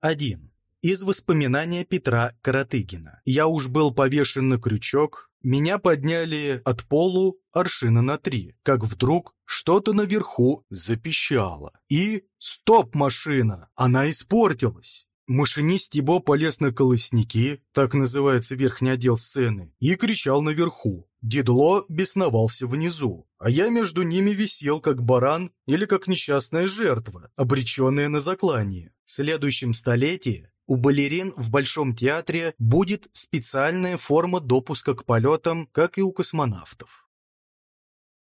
1. Из воспоминания Петра Каратыгина. Я уж был повешен на крючок, меня подняли от полу аршина на три, как вдруг что-то наверху запищало. И стоп, машина! Она испортилась! Машинист его полез на колосники, так называется верхний отдел сцены, и кричал наверху. Дедло бесновался внизу, а я между ними висел как баран или как несчастная жертва, обреченная на заклание. В следующем столетии у балерин в Большом театре будет специальная форма допуска к полетам, как и у космонавтов.